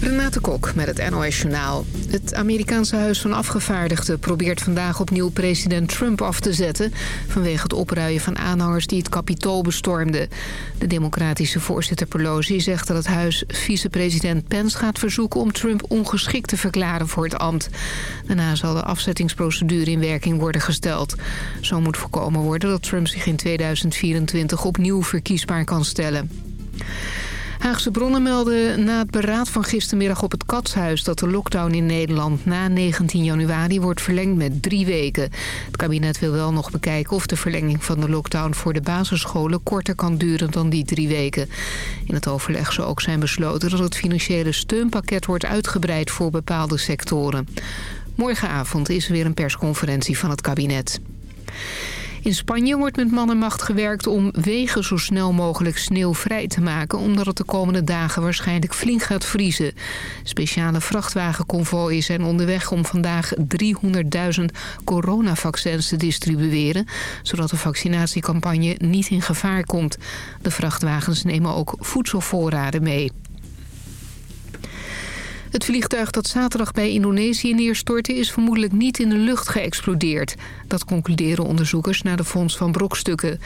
Renate Kok met het NOS Journaal. Het Amerikaanse Huis van Afgevaardigden probeert vandaag opnieuw president Trump af te zetten... vanwege het opruien van aanhangers die het kapitool bestormden. De democratische voorzitter Pelosi zegt dat het huis vicepresident Pence gaat verzoeken... om Trump ongeschikt te verklaren voor het ambt. Daarna zal de afzettingsprocedure in werking worden gesteld. Zo moet voorkomen worden dat Trump zich in 2024 opnieuw verkiesbaar kan stellen. Haagse bronnen melden na het beraad van gistermiddag op het Katshuis... dat de lockdown in Nederland na 19 januari wordt verlengd met drie weken. Het kabinet wil wel nog bekijken of de verlenging van de lockdown... voor de basisscholen korter kan duren dan die drie weken. In het overleg zou ook zijn besloten dat het financiële steunpakket wordt uitgebreid... voor bepaalde sectoren. Morgenavond is er weer een persconferentie van het kabinet. In Spanje wordt met man en macht gewerkt om wegen zo snel mogelijk sneeuwvrij te maken... omdat het de komende dagen waarschijnlijk flink gaat vriezen. Speciale vrachtwagenconvooien zijn onderweg om vandaag 300.000 coronavaccins te distribueren... zodat de vaccinatiecampagne niet in gevaar komt. De vrachtwagens nemen ook voedselvoorraden mee. Het vliegtuig dat zaterdag bij Indonesië neerstortte... is vermoedelijk niet in de lucht geëxplodeerd. Dat concluderen onderzoekers na de fonds van brokstukken.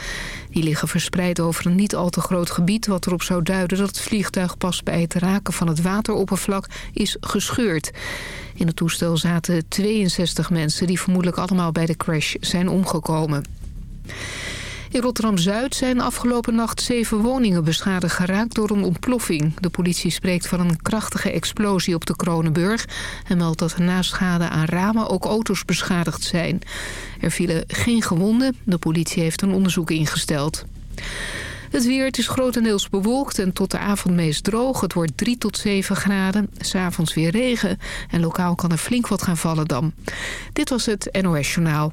Die liggen verspreid over een niet al te groot gebied... wat erop zou duiden dat het vliegtuig pas bij het raken van het wateroppervlak is gescheurd. In het toestel zaten 62 mensen die vermoedelijk allemaal bij de crash zijn omgekomen. In Rotterdam-Zuid zijn afgelopen nacht zeven woningen beschadigd geraakt door een ontploffing. De politie spreekt van een krachtige explosie op de Kronenburg... en meldt dat er na schade aan ramen ook auto's beschadigd zijn. Er vielen geen gewonden. De politie heeft een onderzoek ingesteld. Het weer, het is grotendeels bewolkt en tot de avond meest droog. Het wordt 3 tot 7 graden. S'avonds weer regen en lokaal kan er flink wat gaan vallen dan. Dit was het NOS Journaal.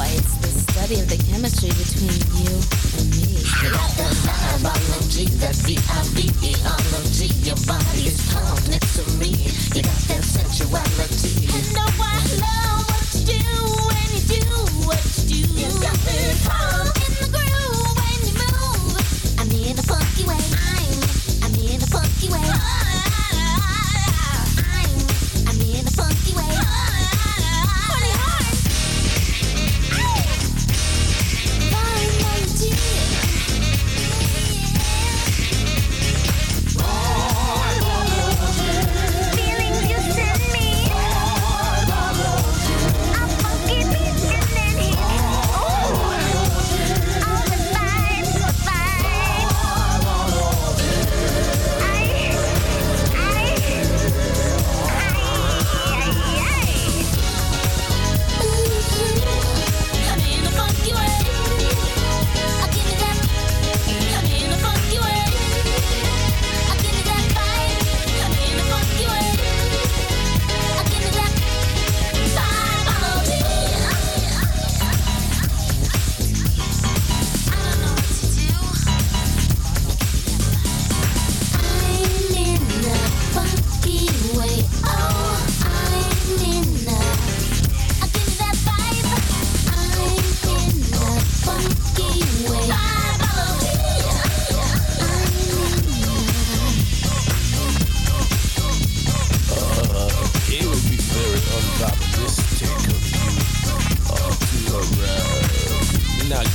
boy, it's the study of the chemistry between you and me. You got the biology, that B-I-V-E-R-O-G, your body is calm next to me. You got that sensuality. I know I love what you do when you do what you do. You got me calm.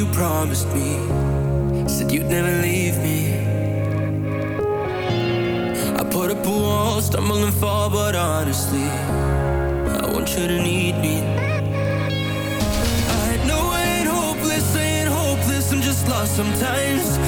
you promised me. Said you'd never leave me. I put up a wall, stumble and fall, but honestly, I want you to need me. I know I ain't hopeless, I ain't hopeless, I'm just lost sometimes.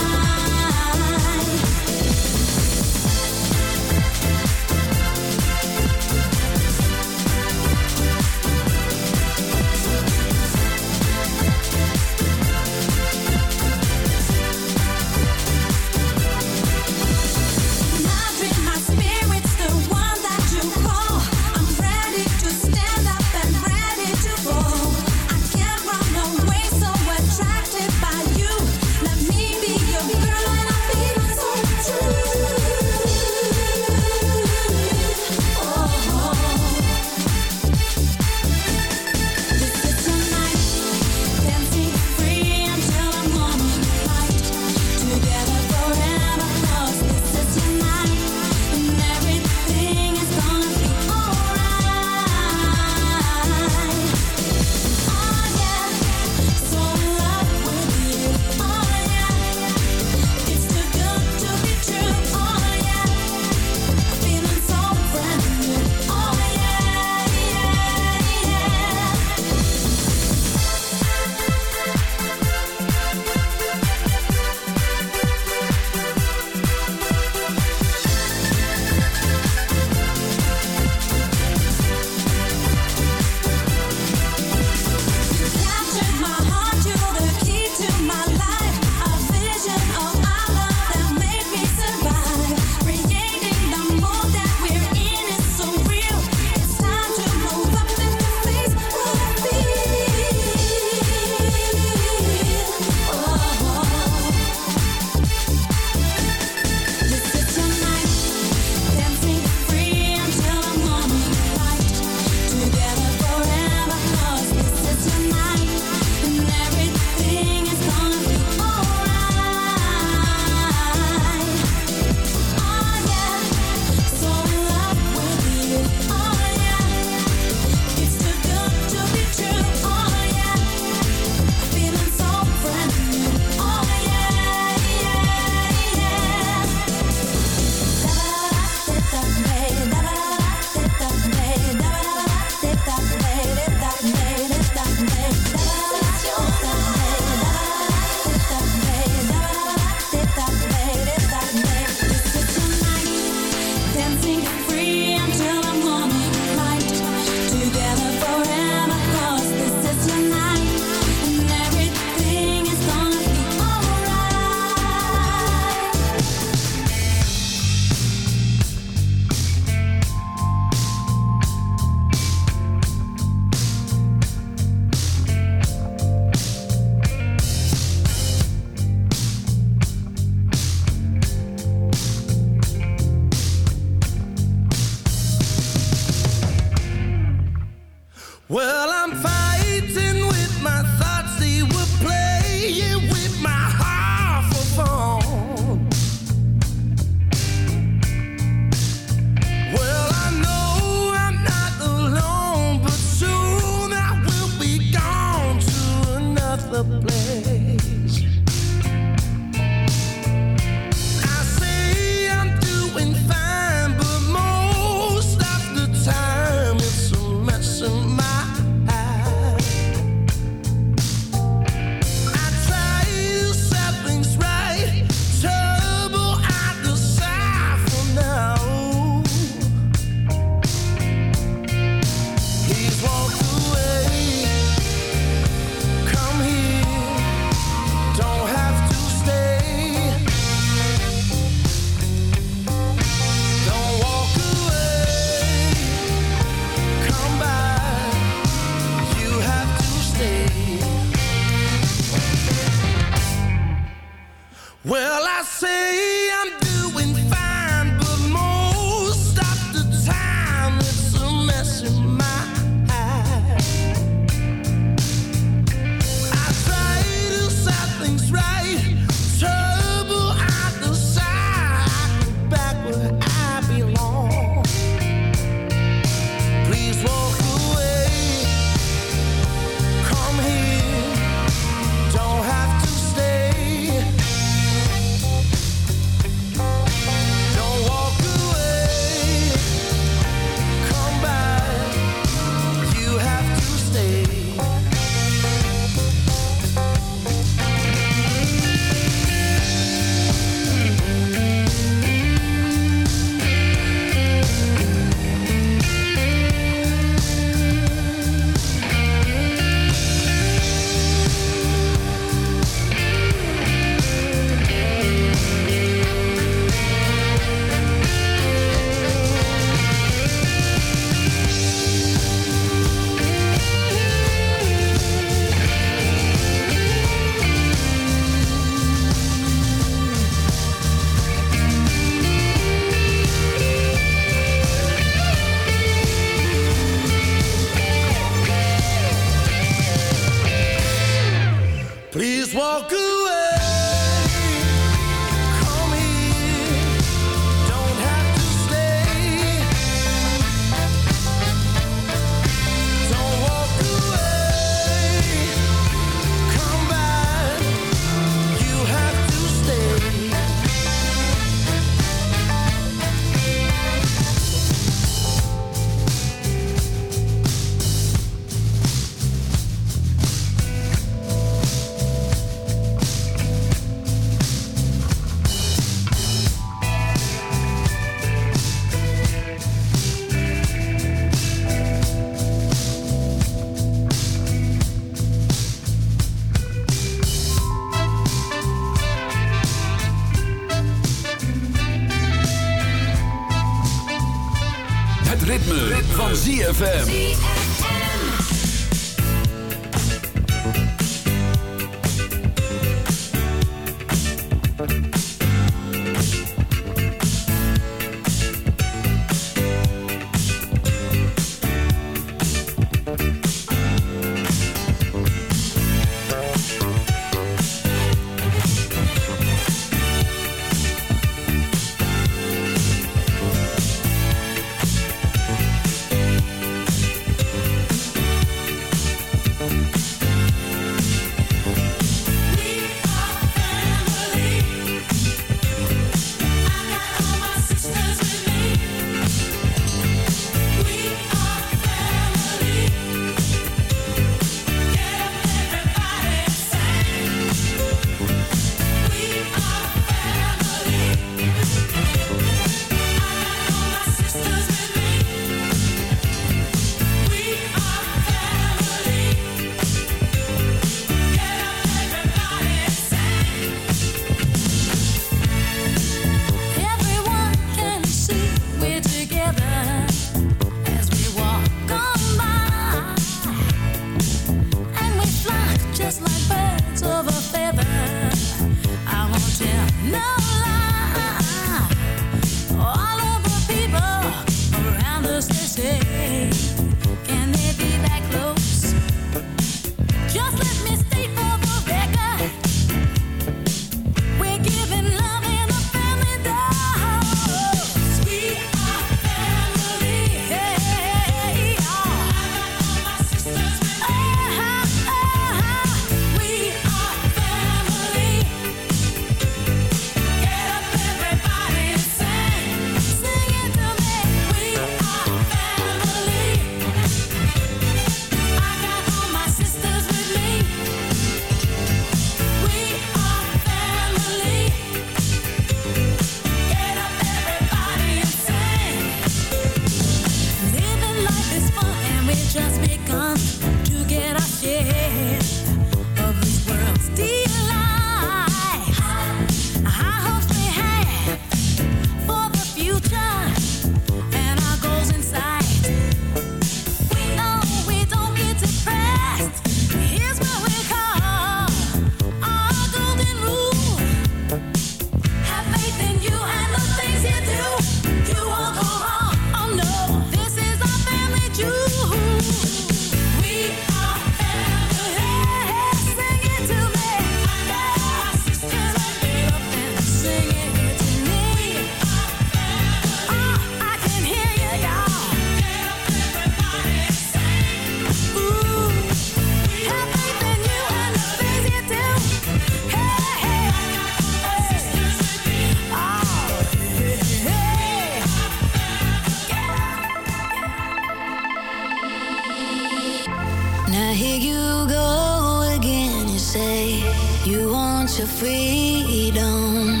You want your freedom.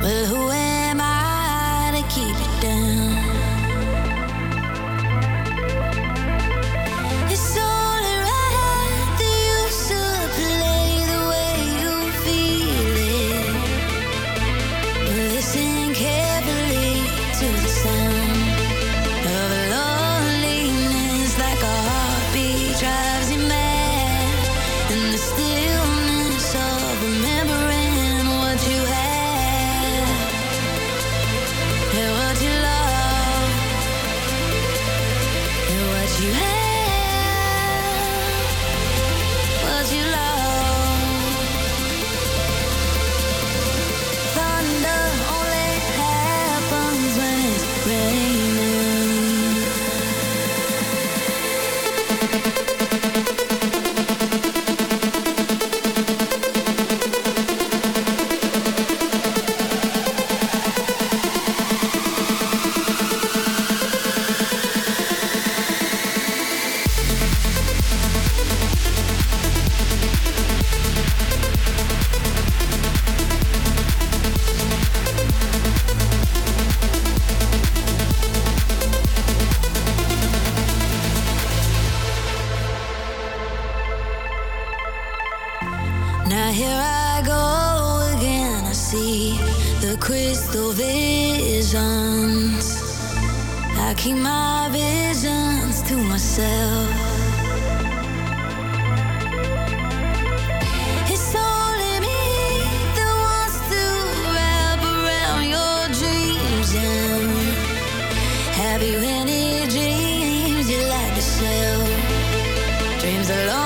Well, who am I to keep Have you any dreams you like to sell? Dreams alone.